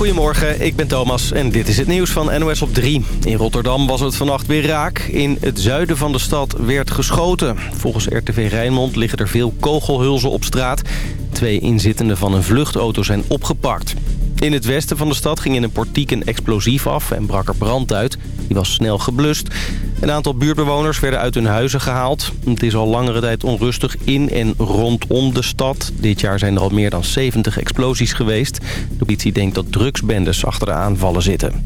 Goedemorgen, ik ben Thomas en dit is het nieuws van NOS op 3. In Rotterdam was het vannacht weer raak. In het zuiden van de stad werd geschoten. Volgens RTV Rijnmond liggen er veel kogelhulzen op straat. Twee inzittenden van een vluchtauto zijn opgepakt. In het westen van de stad ging in een portiek een explosief af en brak er brand uit. Die was snel geblust. Een aantal buurtbewoners werden uit hun huizen gehaald. Het is al langere tijd onrustig in en rondom de stad. Dit jaar zijn er al meer dan 70 explosies geweest. De politie denkt dat drugsbendes achter de aanvallen zitten.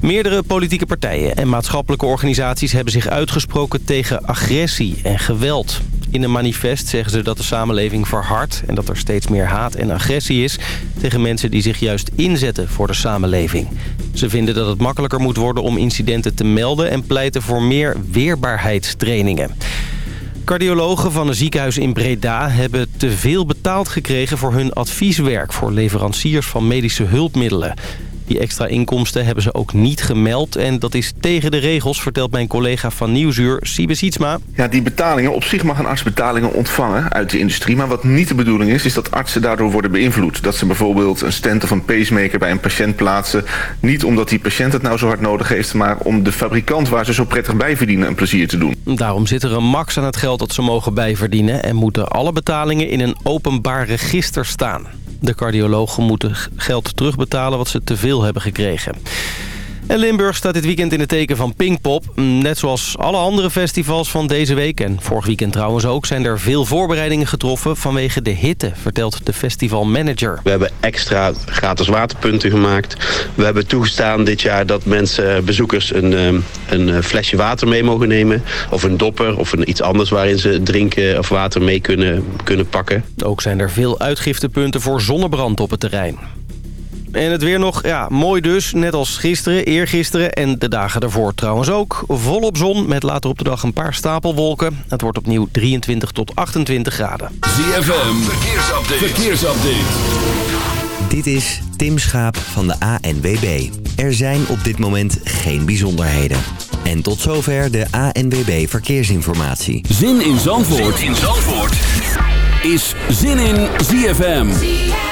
Meerdere politieke partijen en maatschappelijke organisaties hebben zich uitgesproken tegen agressie en geweld. In een manifest zeggen ze dat de samenleving verhardt... en dat er steeds meer haat en agressie is... tegen mensen die zich juist inzetten voor de samenleving. Ze vinden dat het makkelijker moet worden om incidenten te melden... en pleiten voor meer weerbaarheidstrainingen. Cardiologen van een ziekenhuis in Breda hebben te veel betaald gekregen voor hun advieswerk voor leveranciers van medische hulpmiddelen. Die extra inkomsten hebben ze ook niet gemeld. En dat is tegen de regels, vertelt mijn collega van Nieuwsuur, Siebe Sietsma. Ja, die betalingen, op zich mag een arts betalingen ontvangen uit de industrie. Maar wat niet de bedoeling is, is dat artsen daardoor worden beïnvloed. Dat ze bijvoorbeeld een stent of een pacemaker bij een patiënt plaatsen. Niet omdat die patiënt het nou zo hard nodig heeft... maar om de fabrikant waar ze zo prettig bij verdienen een plezier te doen. Daarom zit er een max aan het geld dat ze mogen bijverdienen... en moeten alle betalingen in een openbaar register staan. De cardiologen moeten geld terugbetalen wat ze te veel hebben gekregen. En Limburg staat dit weekend in het teken van Pinkpop. Net zoals alle andere festivals van deze week en vorig weekend trouwens ook... zijn er veel voorbereidingen getroffen vanwege de hitte, vertelt de festivalmanager. We hebben extra gratis waterpunten gemaakt. We hebben toegestaan dit jaar dat mensen, bezoekers, een, ehm, een eh, flesje water mee mogen nemen. Of een dopper of een, iets anders waarin ze drinken of water mee kunnen, kunnen pakken. Ook zijn er veel uitgiftepunten voor zonnebrand op het terrein. En het weer nog, ja, mooi dus. Net als gisteren, eergisteren en de dagen daarvoor trouwens ook. Volop zon met later op de dag een paar stapelwolken. Het wordt opnieuw 23 tot 28 graden. ZFM, verkeersupdate. verkeersupdate. Dit is Tim Schaap van de ANWB. Er zijn op dit moment geen bijzonderheden. En tot zover de ANWB Verkeersinformatie. Zin in Zandvoort, zin in Zandvoort. is Zin in ZFM.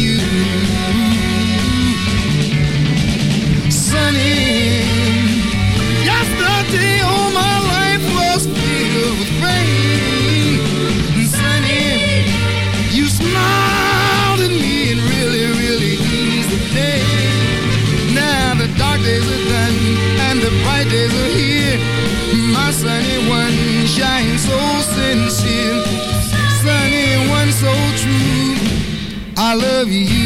I love you.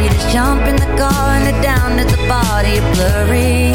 We just jump in the car and the down at the bar, blurry.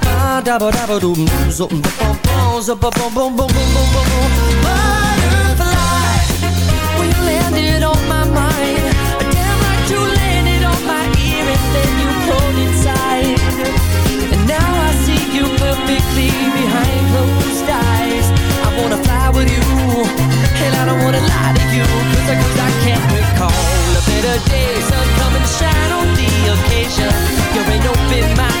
ba-dabba-dum, zup, ba-ba, dabba-dabba-dum, zup, ba-bum, zup, ba-bum, bum, bum, bum, bum, bum, bum. Butterfly, when you landed on my mind, damn like you landed on my ear and then you pulled inside. And now I see you perfectly behind closed eyes. I wanna fly with you, and I don't wanna lie to you, 'cause I, 'cause I can't recall a better day. Sun come and shine on the occasion. You're an open-minded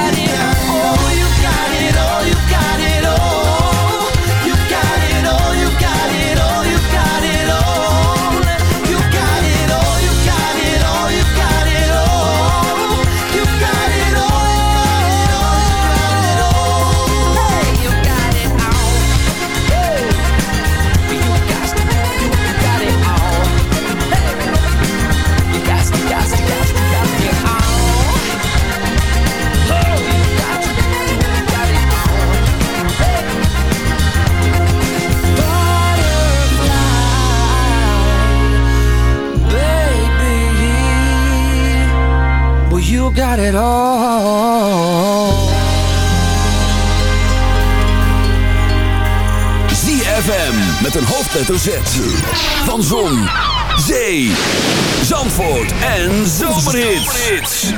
It all. ZFM met een hoofdletter Z. Van Zon, Zee, Zandvoort en Zomerhits.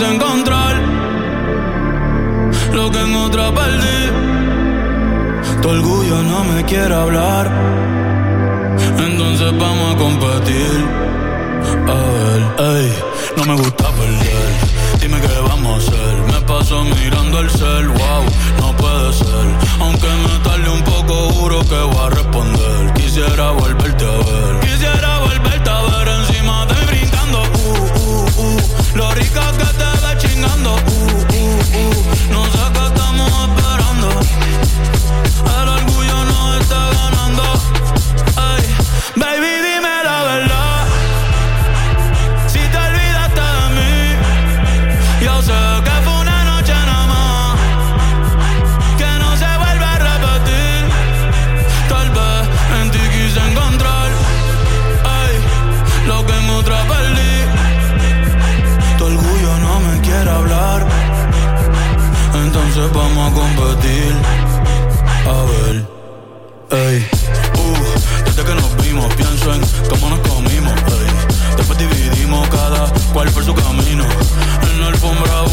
Encontrar lo que en otra perdí. Tu orgullo no me quiere hablar. Entonces vamos a competir. A ver, ey, no me gusta perder. Dime qué vamos a hacer. Me paso mirando el cel, wow, no puede ser. Aunque me tarde un poco, juro que voy a responder. Quisiera volverte a ver. Quisiera volverte a ver encima de brincando. Uh, uh, uh. Lo rico que te ve chingando. Uh, uh, uh. No sé qué estamos esperando. El orgullo no está ganando.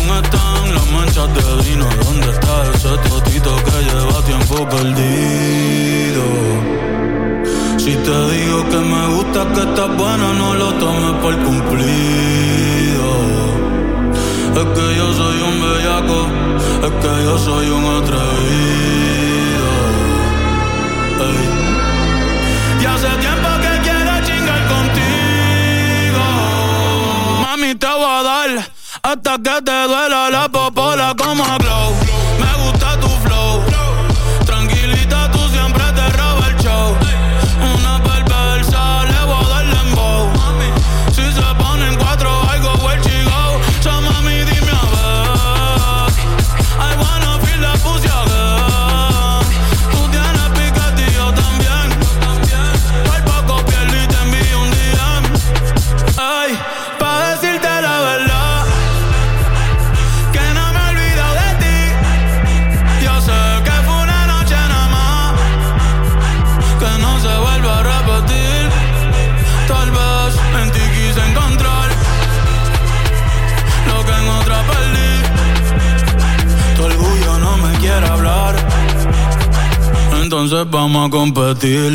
Aún están las manchas de vino. ¿Dónde está ese totito que lleva tiempo perdido? Si te digo que me gusta, que estás buena, no lo tomes por cumplido. Es que yo soy un bellaco, es que yo soy un atrevido. Ey. Y hace tiempo hasta que te duela la popola como glow. de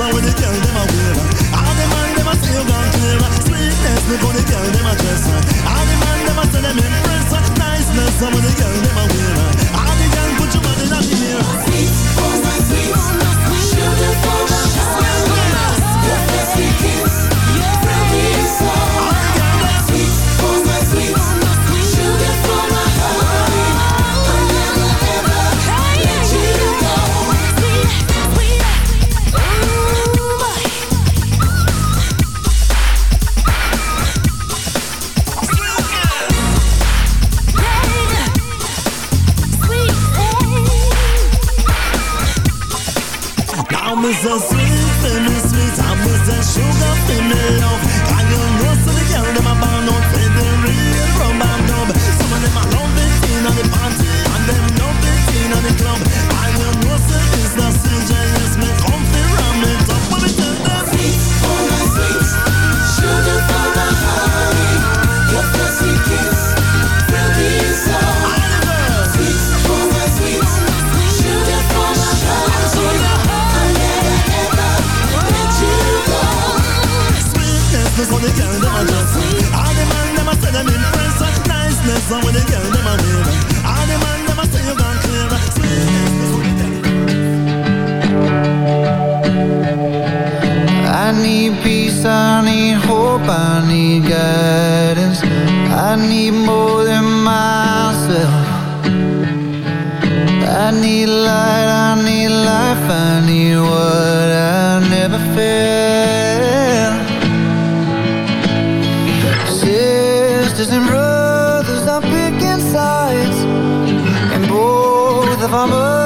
over with the girl, them a wear All the man, them a still gone clear Sweetness, before the girl, them a dress All the man, them a say them impress Niceness, some the girl, them a sisters and brothers are picking sides And both of our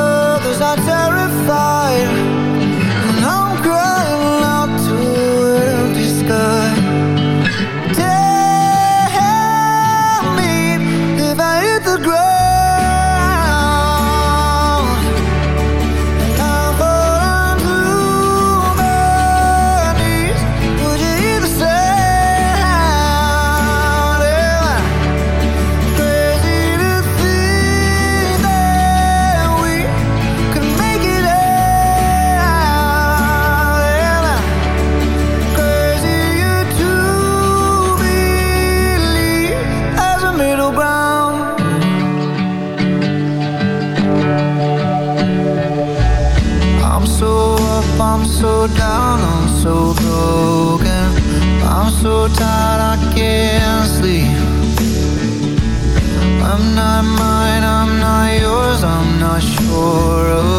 I can't sleep. I'm not mine, I'm not yours, I'm not sure of.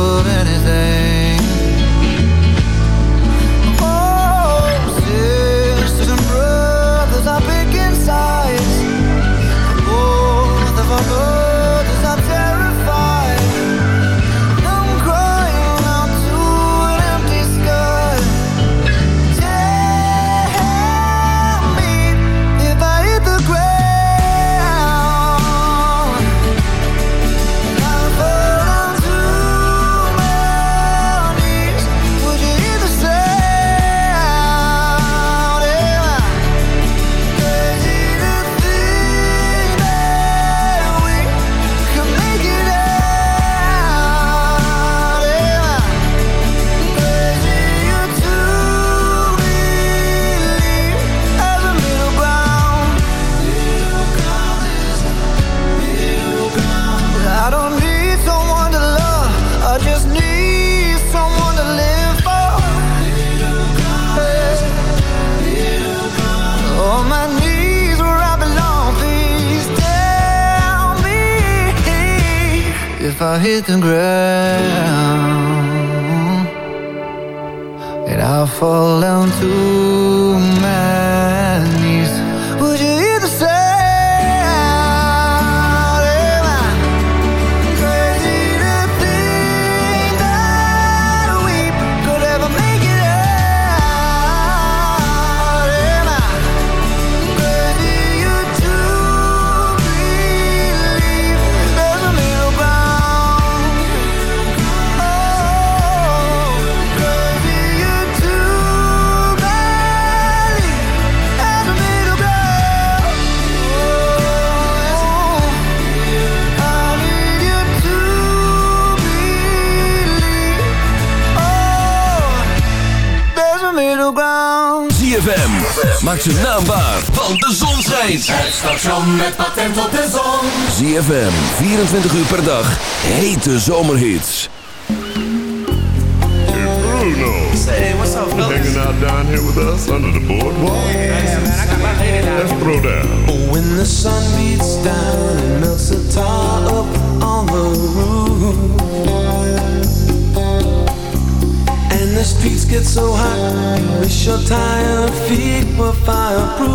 Hit the ground. And I fall down to zijn naam waar, want de zon schijnt. Het station met patent op de zon. ZFM, 24 uur per dag. Hete zomerhits. Bruno. Say, what's up, fellas? Hanging out down here with us under the boardwalk. Yeah, man, I got my lady down Let's throw down. When the sun beats down and melts the tar up on the roof And the streets get so hot You wish your tired feet were fireproof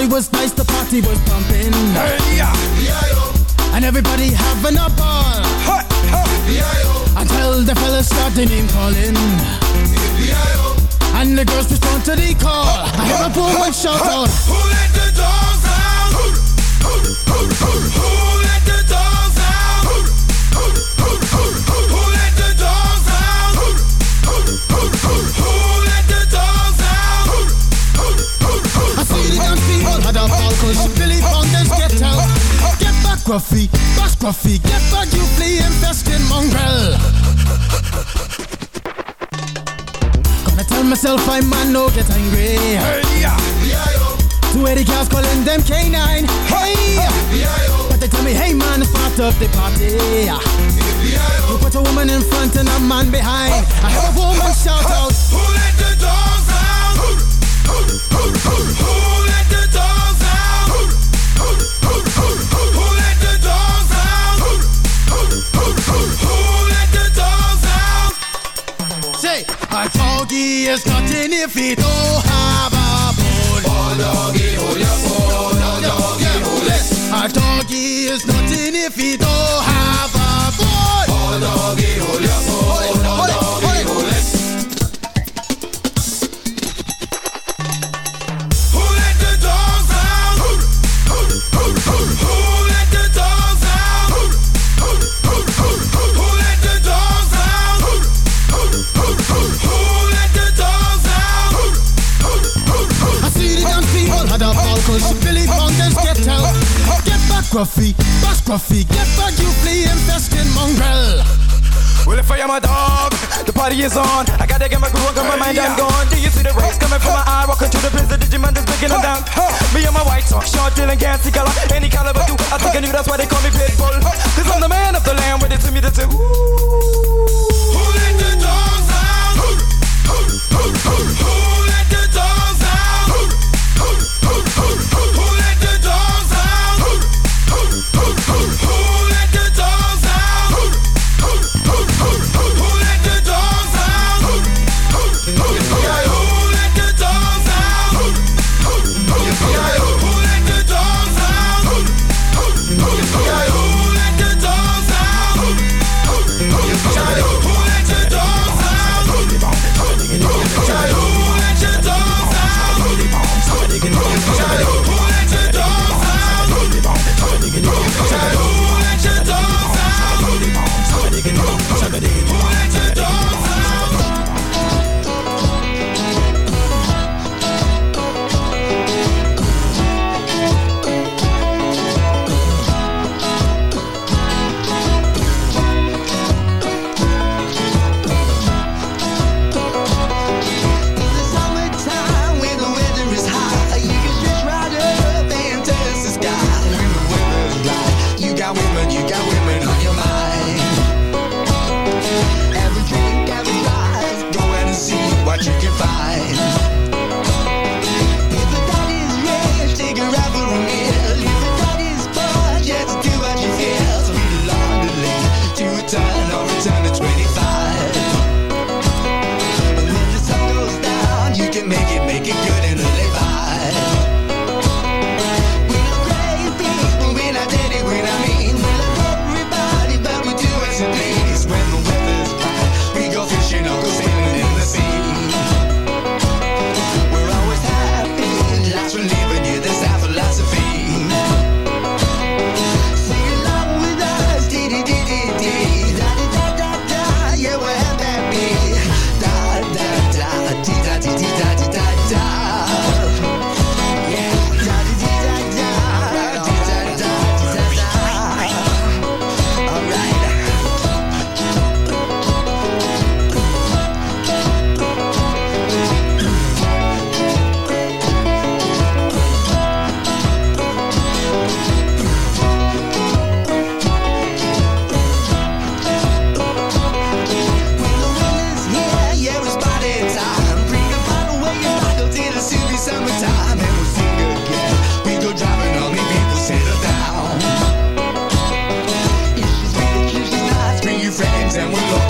Everybody was nice, the party was pumping. Hey, yeah. And everybody having a ball. Until the fellas start the name calling. And the girls respond to the call. I hear a woman shout out. Who let the dogs out? Who had a ball cause Billy Fountains get out. Get back, Gruffy, bash Gruffy, get back, you flea infested mongrel. Gonna tell myself I'm man, no get angry. Hey, yeah. Two eighty cars calling them K9. Hey, but they tell me, hey man, part of the party. You put a woman in front and a man behind. I hear a woman shout out. Who let the dogs out? Who let the a doggy is nothing if he don't have a bone. Oh, doggy, hold your bone. Oh, doggy, hold it. A doggy is nothing if he don't have a bone. Oh, doggy, hold your bone. Gruffy, bash Gruffy, get back, you flea infested mongrel. Well, if I am a dog, the party is on. I gotta get my groove on, my mind, I'm gone. Do you see the rays coming from my eye? Walking through the prison, Digimon is breaking them down. Me and my white talk, short, dealing, gassy color, any caliber do. I think I knew that's why they call me Pitbull. Cause I'm the man of the land, with it to me to two. Who let the dogs out? Who let the and we look